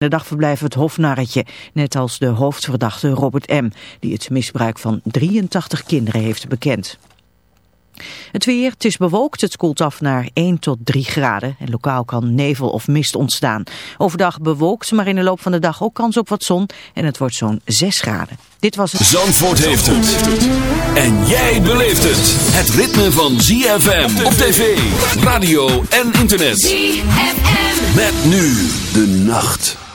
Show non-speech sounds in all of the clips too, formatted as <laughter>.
de dagverblijf het Hofnarretje, net als de hoofdverdachte Robert M., die het misbruik van 83 kinderen heeft bekend. Het weer, het is bewolkt, het koelt af naar 1 tot 3 graden en lokaal kan nevel of mist ontstaan. Overdag bewolkt, maar in de loop van de dag ook kans op wat zon en het wordt zo'n 6 graden. Dit was het... Zandvoort heeft het. En jij beleeft het. Het ritme van ZFM op tv, radio en internet. ZFM. Met nu de nacht.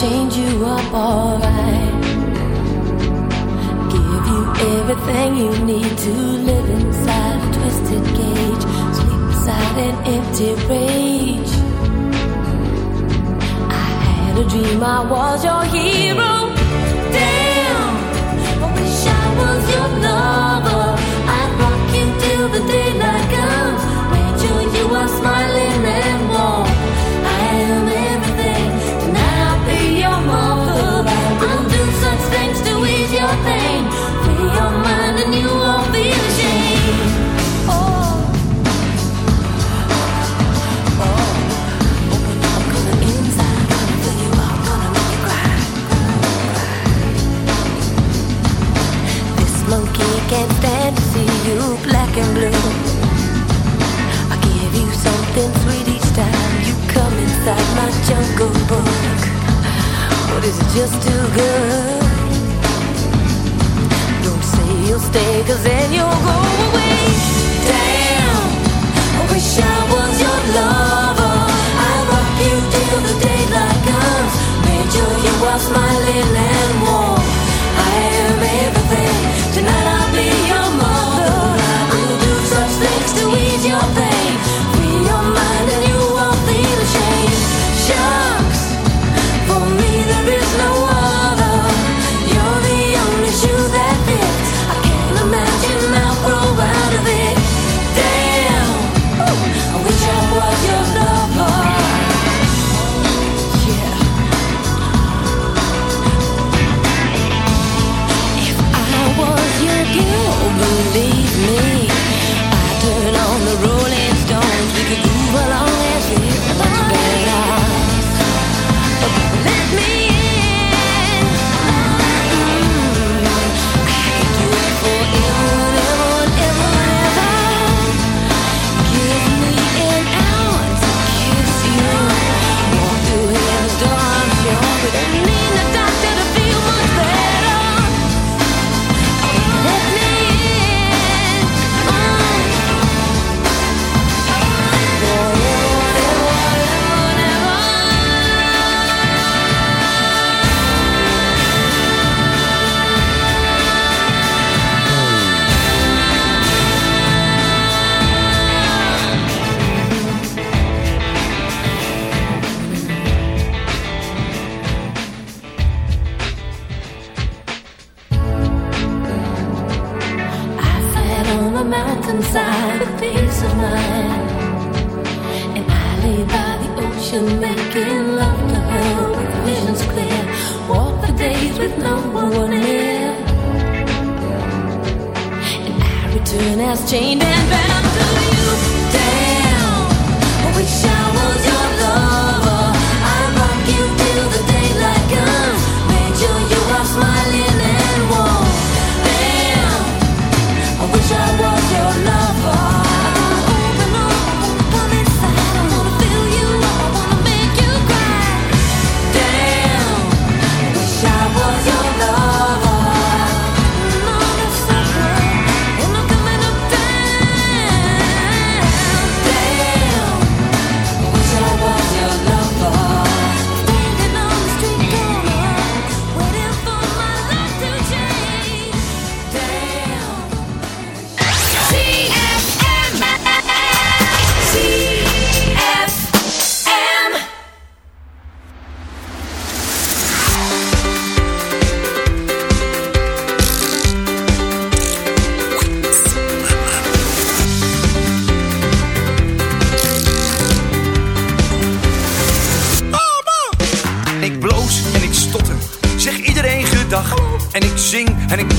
change you.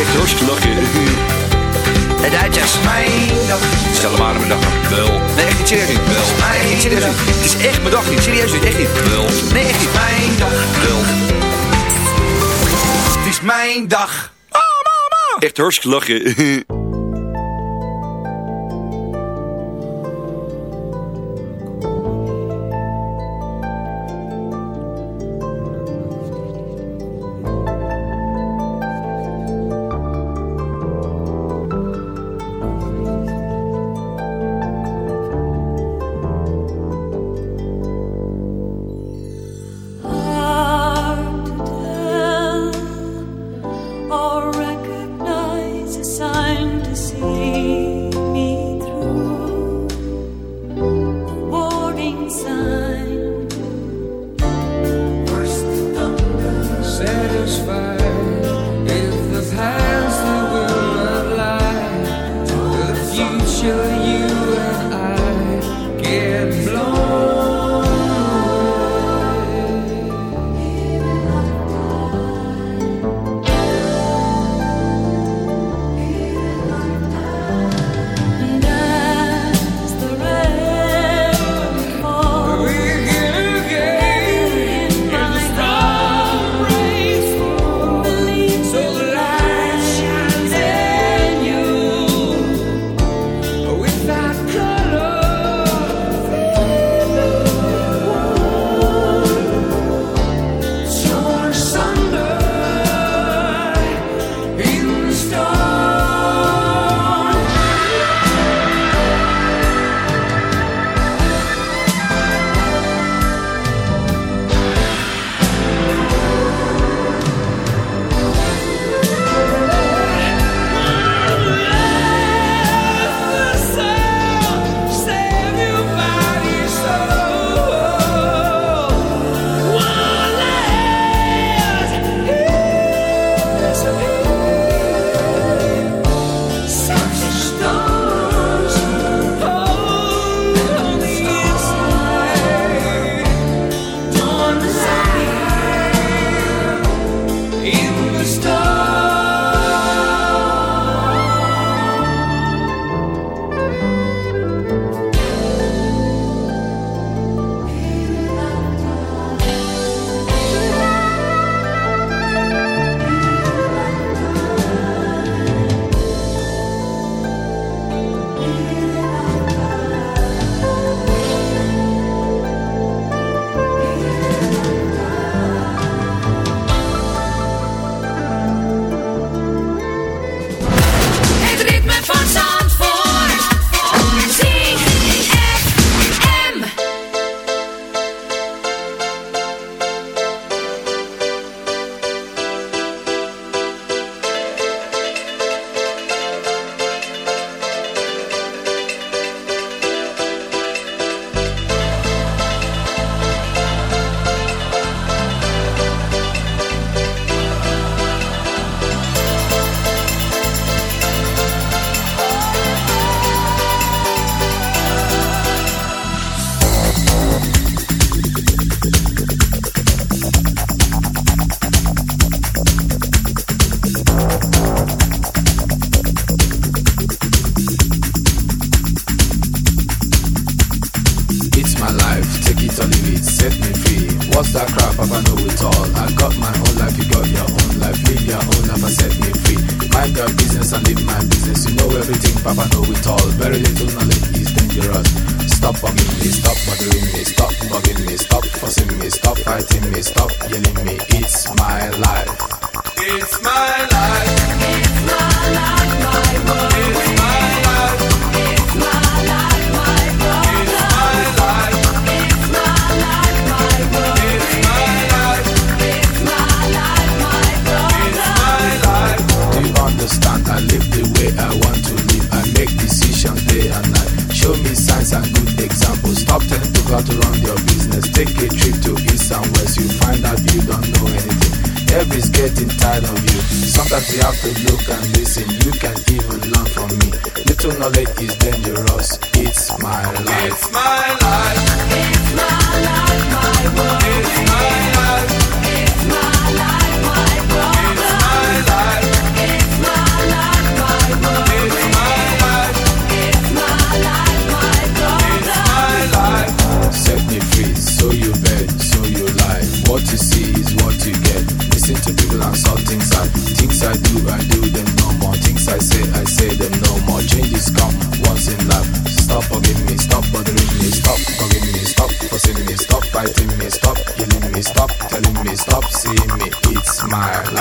Echt hartstikke lachen. De Duitsers. Mijn dag, Stel hem aan mijn dag. Wel. nee echt niet serieus. Wel. Mijn Niet serieus. Het is echt mijn dag niet. Serieus niet. Echt niet. Wel. Nee, echt niet. Mijn dag, Wel. het is mijn dag. Echt hartstikke lachen. <laughs>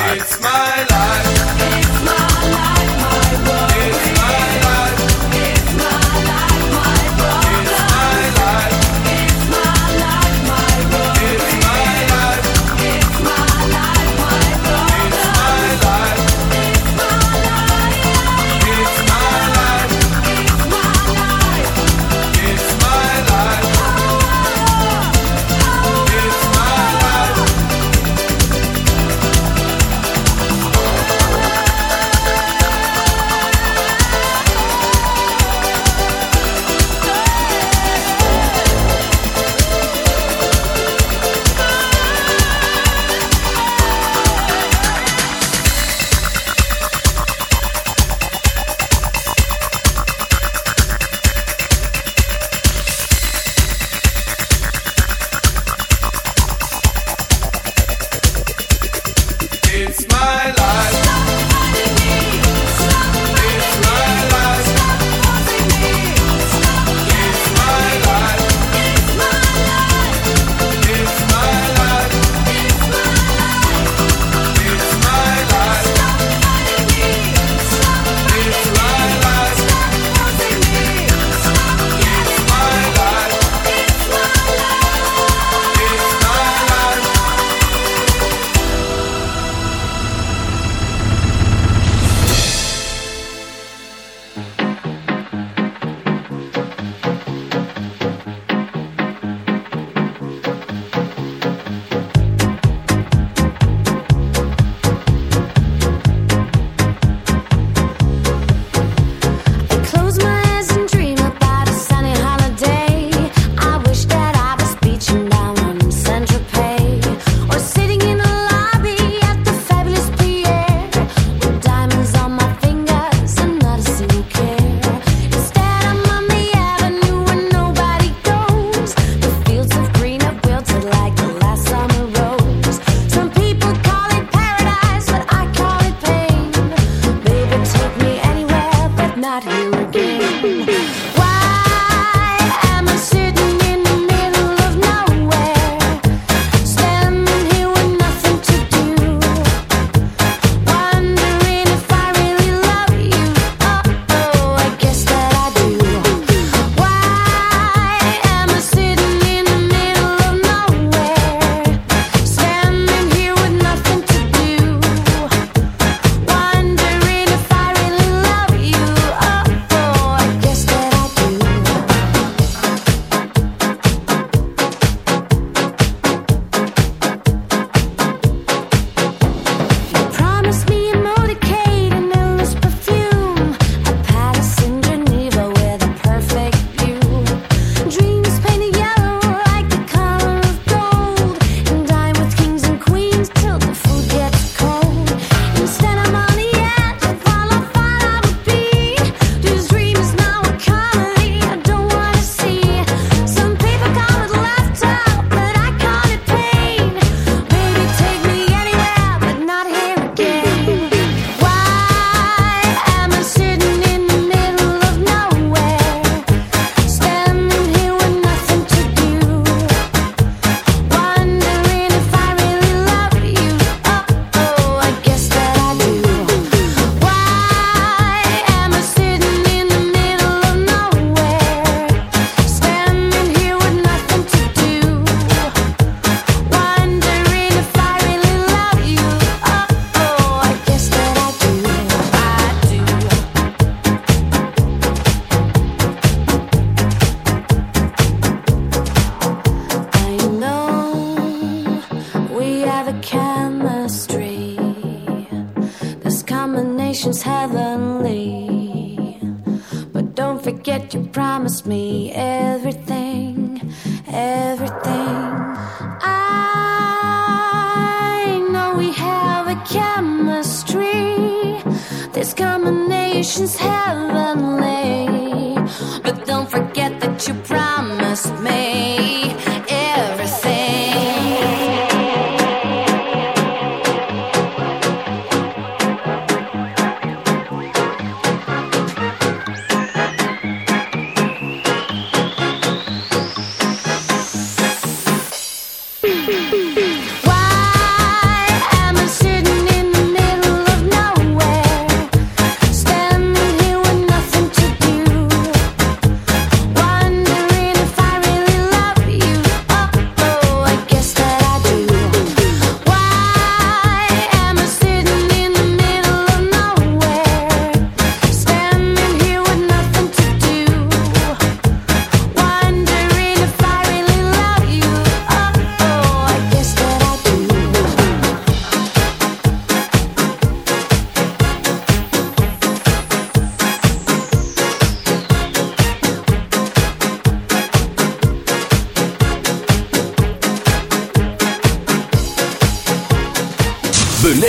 It's my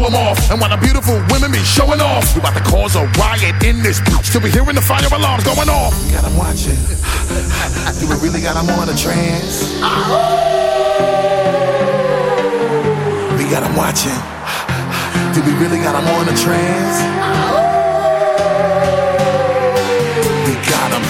Hold them off. And while the beautiful women be showing off, we about to cause a riot in this bitch. Till we hearing the fire alarms going off. We got 'em watching. <laughs> Do we really got got 'em on a trance? We got got 'em watching. <laughs> Do we really got got 'em on a trance?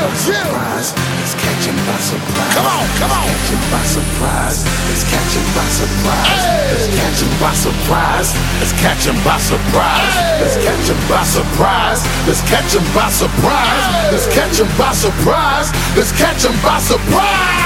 Let's catch by surprise. Come on, come on. Let's catch by surprise. Let's catch him by surprise. Let's catch him by surprise. Let's catch him by surprise. Let's catch him by surprise. Let's catch him by surprise. Let's catch him by surprise.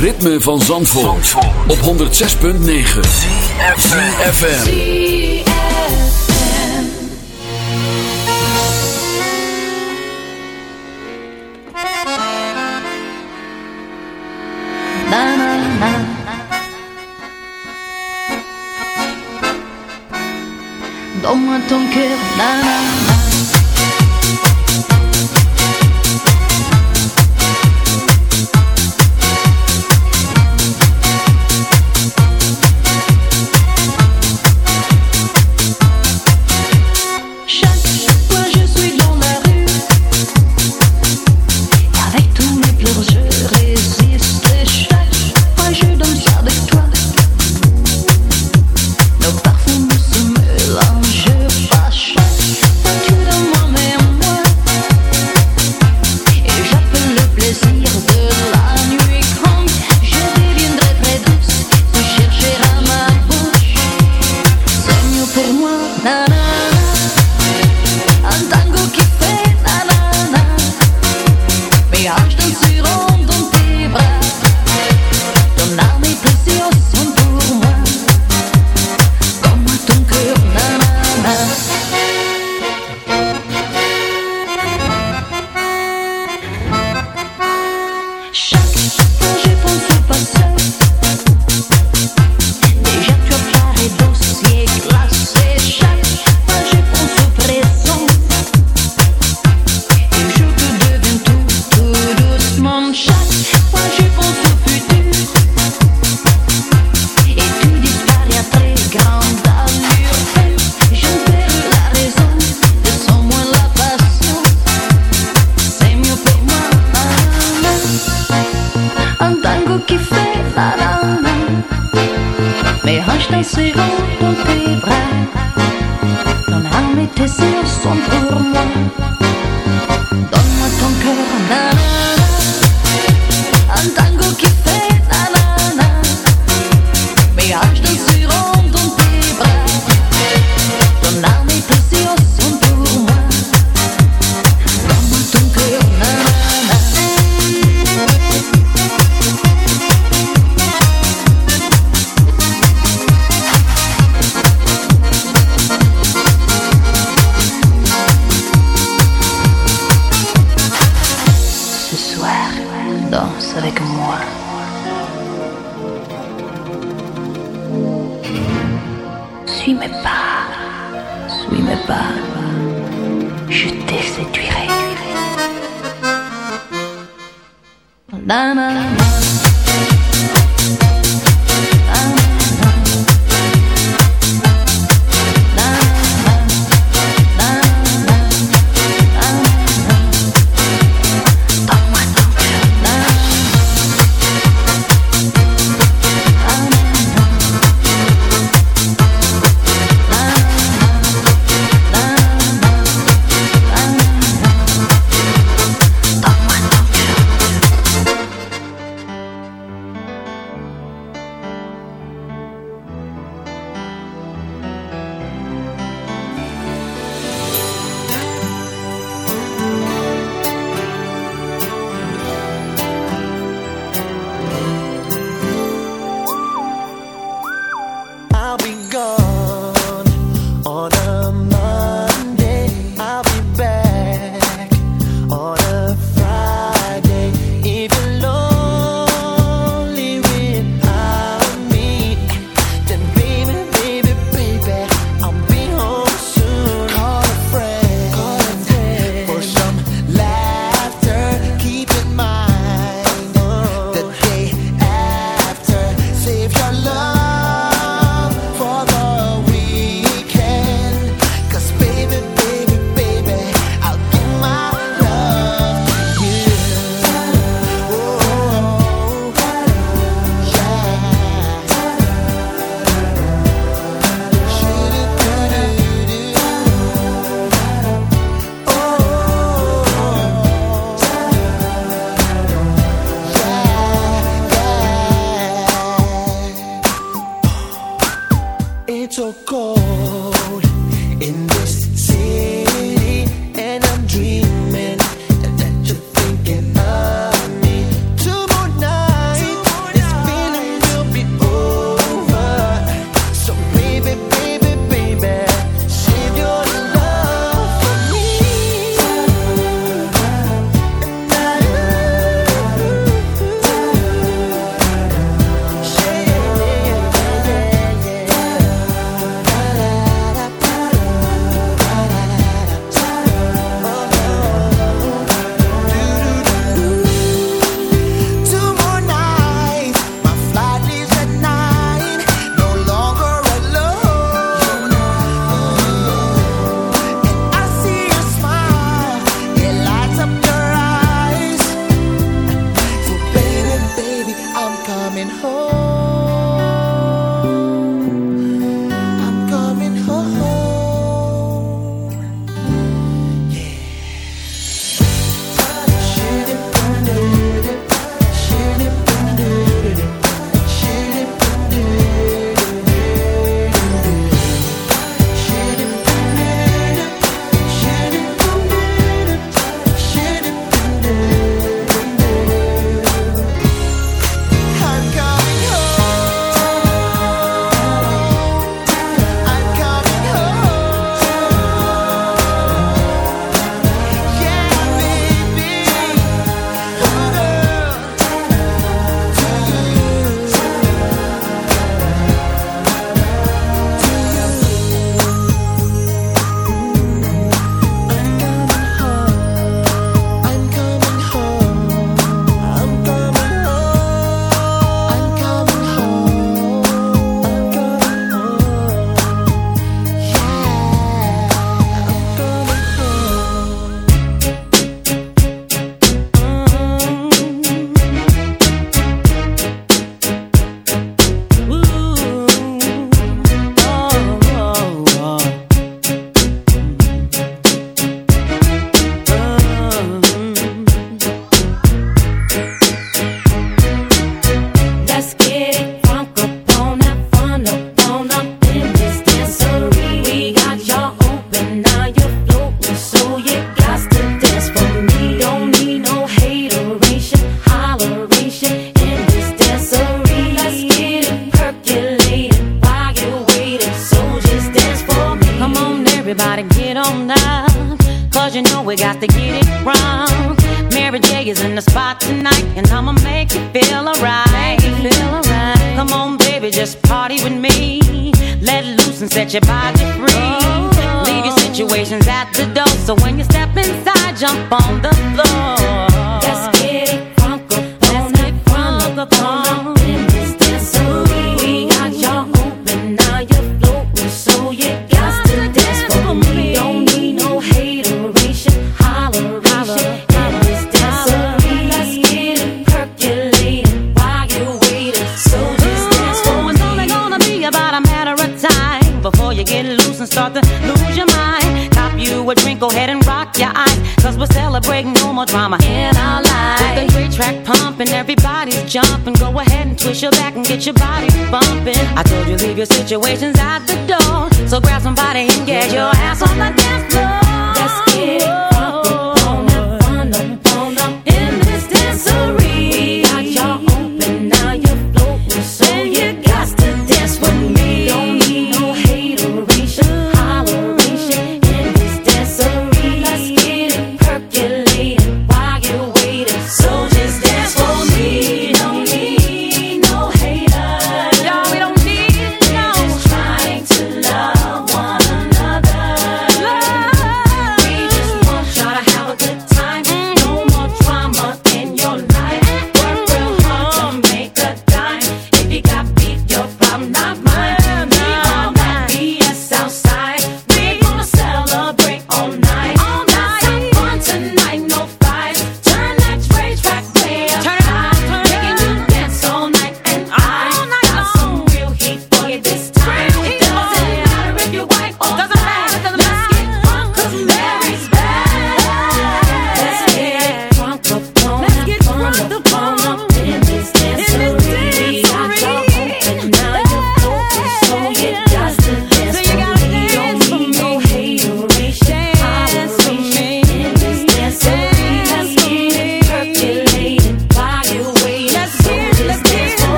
ritme van Zandvoort, Zandvoort. op 106.9 CFFM Donne ton cœur, touch.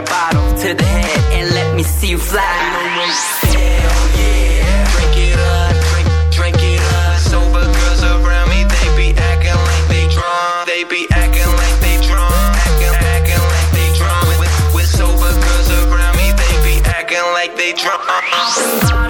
a bottle to the head and let me see you fly. Yeah, drink it up, drink, it up. Sober girls around me, they be acting like they drunk. They be acting like they drunk. Acting, acting like they drunk. With sober girls around me, they be acting like they drunk.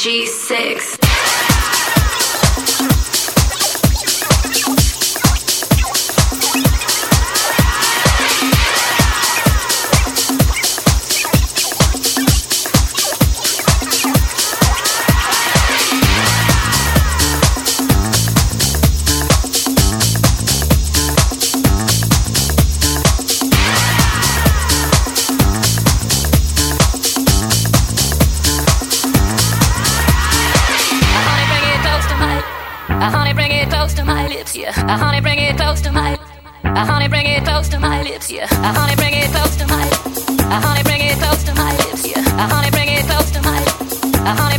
G6. Uh, honey, bring it close to my. Uh, honey, bring it close to my lips, yeah. Uh, honey, bring it close to my. Honey, bring it close to my lips, yeah. Honey, bring it close to my. I honey,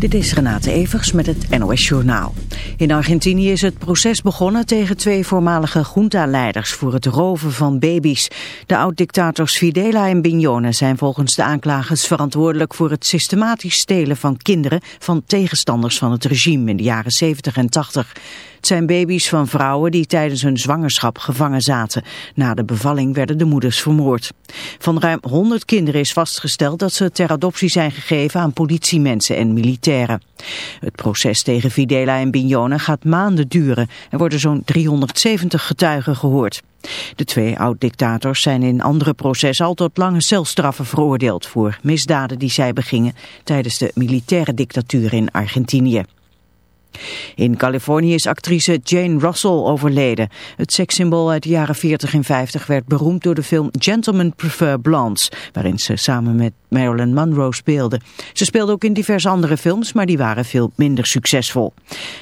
Dit is Renate Evers met het NOS Journaal. In Argentinië is het proces begonnen tegen twee voormalige junta-leiders voor het roven van baby's. De oud-dictators Fidela en Bignone zijn volgens de aanklagers verantwoordelijk voor het systematisch stelen van kinderen van tegenstanders van het regime in de jaren 70 en 80. Het zijn baby's van vrouwen die tijdens hun zwangerschap gevangen zaten. Na de bevalling werden de moeders vermoord. Van ruim 100 kinderen is vastgesteld dat ze ter adoptie zijn gegeven aan politiemensen en militairen. Het proces tegen Fidela en Bignone gaat maanden duren. Er worden zo'n 370 getuigen gehoord. De twee oud-dictators zijn in andere processen al tot lange celstraffen veroordeeld voor misdaden die zij begingen tijdens de militaire dictatuur in Argentinië. In Californië is actrice Jane Russell overleden. Het sekssymbool uit de jaren 40 en 50 werd beroemd door de film Gentlemen Prefer Blondes, waarin ze samen met Marilyn Monroe speelde. Ze speelde ook in diverse andere films, maar die waren veel minder succesvol.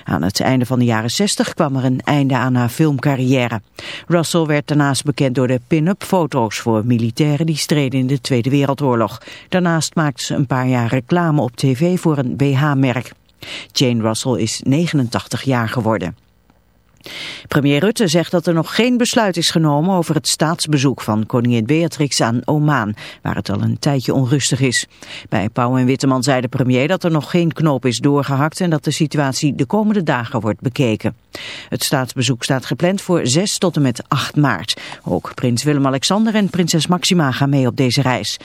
Aan het einde van de jaren 60 kwam er een einde aan haar filmcarrière. Russell werd daarnaast bekend door de pin-up foto's voor militairen die streden in de Tweede Wereldoorlog. Daarnaast maakte ze een paar jaar reclame op tv voor een BH-merk. Jane Russell is 89 jaar geworden. Premier Rutte zegt dat er nog geen besluit is genomen over het staatsbezoek van koningin Beatrix aan Oman, waar het al een tijdje onrustig is. Bij Pauw en Witteman zei de premier dat er nog geen knoop is doorgehakt en dat de situatie de komende dagen wordt bekeken. Het staatsbezoek staat gepland voor 6 tot en met 8 maart. Ook prins Willem-Alexander en prinses Maxima gaan mee op deze reis.